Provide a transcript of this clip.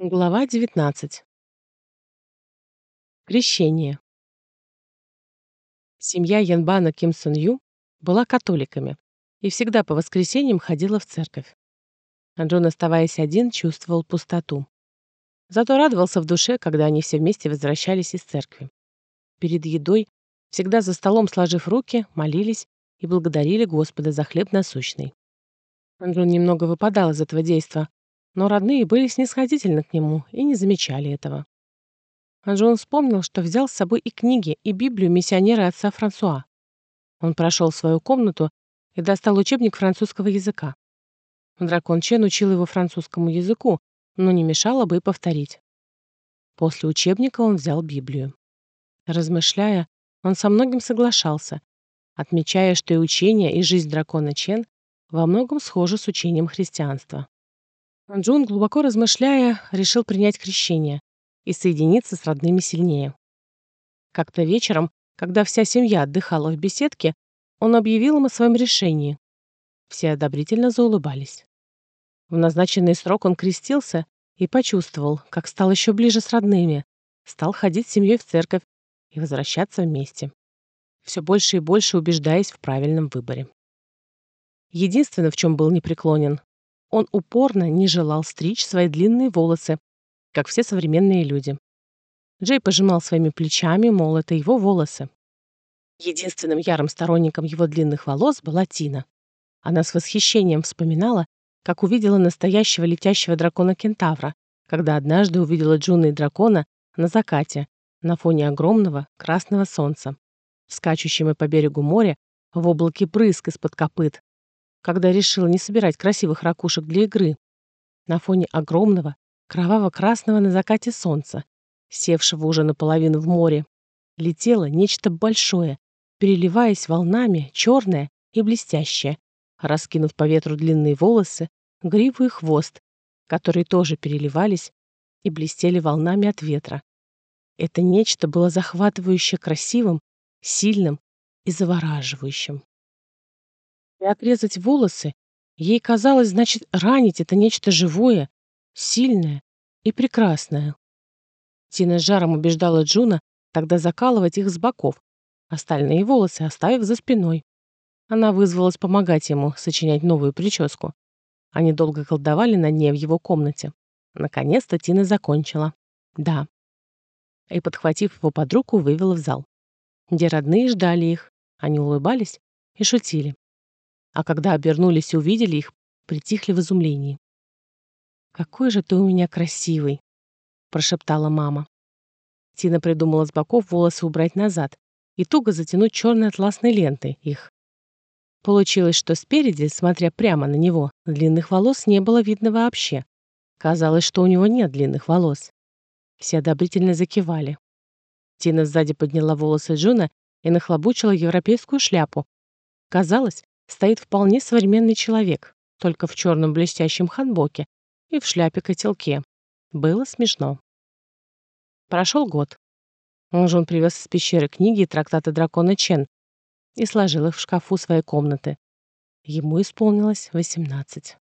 Глава 19. Крещение. Семья Янбана Ким Сон Ю была католиками и всегда по воскресеньям ходила в церковь. А Джон, оставаясь один, чувствовал пустоту. Зато радовался в душе, когда они все вместе возвращались из церкви. Перед едой, всегда за столом сложив руки, молились и благодарили Господа за хлеб насущный. Андрон немного выпадал из этого действа, но родные были снисходительны к нему и не замечали этого. А Джон вспомнил, что взял с собой и книги, и Библию миссионера отца Франсуа. Он прошел свою комнату и достал учебник французского языка. Дракон Чен учил его французскому языку, но не мешало бы и повторить. После учебника он взял Библию. Размышляя, он со многим соглашался, отмечая, что и учение, и жизнь дракона Чен во многом схожи с учением христианства. Джун, глубоко размышляя, решил принять крещение и соединиться с родными сильнее. Как-то вечером, когда вся семья отдыхала в беседке, он объявил им о своем решении. Все одобрительно заулыбались. В назначенный срок он крестился и почувствовал, как стал еще ближе с родными, стал ходить с семьей в церковь и возвращаться вместе, все больше и больше убеждаясь в правильном выборе. Единственное, в чем был непреклонен, он упорно не желал стричь свои длинные волосы, как все современные люди. Джей пожимал своими плечами, мол, это его волосы. Единственным ярым сторонником его длинных волос была Тина. Она с восхищением вспоминала, как увидела настоящего летящего дракона-кентавра, когда однажды увидела Джуна и дракона на закате, на фоне огромного красного солнца, скачущими по берегу моря в облаке брызг из-под копыт, когда решила не собирать красивых ракушек для игры. На фоне огромного, кроваво-красного на закате солнца, севшего уже наполовину в море, летело нечто большое, переливаясь волнами, черное и блестящее, раскинув по ветру длинные волосы, гриву и хвост, которые тоже переливались и блестели волнами от ветра. Это нечто было захватывающе красивым, сильным и завораживающим. И отрезать волосы ей казалось, значит, ранить это нечто живое, сильное и прекрасное. Тина жаром убеждала Джуна тогда закалывать их с боков, остальные волосы оставив за спиной. Она вызвалась помогать ему сочинять новую прическу. Они долго колдовали над ней в его комнате. Наконец-то Тина закончила. Да. И, подхватив его под руку, вывела в зал, где родные ждали их. Они улыбались и шутили а когда обернулись и увидели их, притихли в изумлении. «Какой же ты у меня красивый!» — прошептала мама. Тина придумала с боков волосы убрать назад и туго затянуть черной атласной лентой их. Получилось, что спереди, смотря прямо на него, длинных волос не было видно вообще. Казалось, что у него нет длинных волос. Все одобрительно закивали. Тина сзади подняла волосы Джуна и нахлобучила европейскую шляпу. Казалось, стоит вполне современный человек, только в черном блестящем ханбоке и в шляпе-котелке. Было смешно. Прошел год. Жон привез из пещеры книги и трактаты дракона Чен и сложил их в шкафу своей комнаты. Ему исполнилось 18.